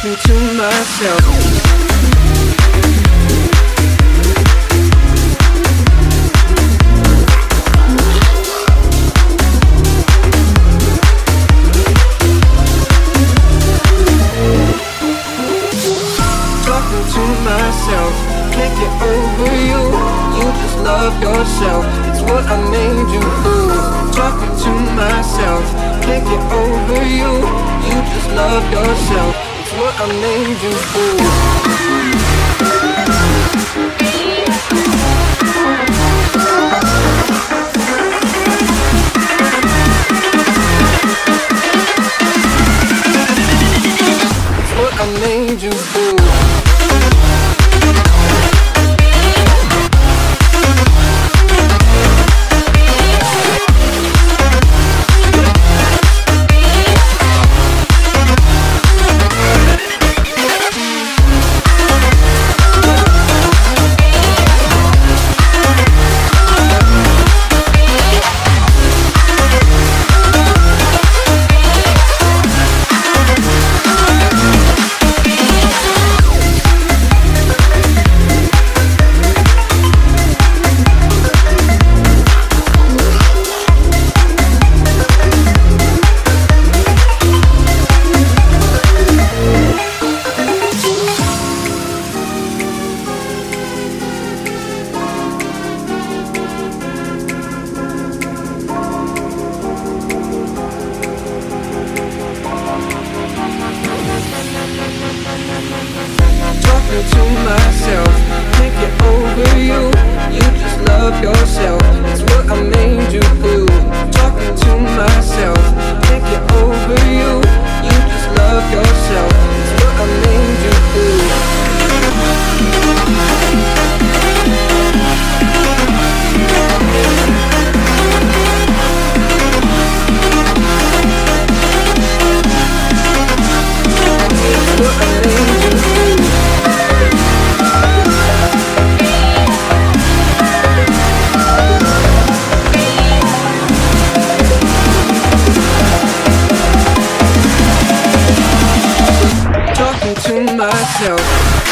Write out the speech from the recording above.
to myself, over you. You just love yourself, it's what I made you. Talking to myself, get over you. You just love yourself, it's what I made you. It's what I made you do. Talking to myself, can't over you. You just love yourself, it's what I made you do. Talking to myself, can't over you. You just love yourself, it's what I made you do. What myself.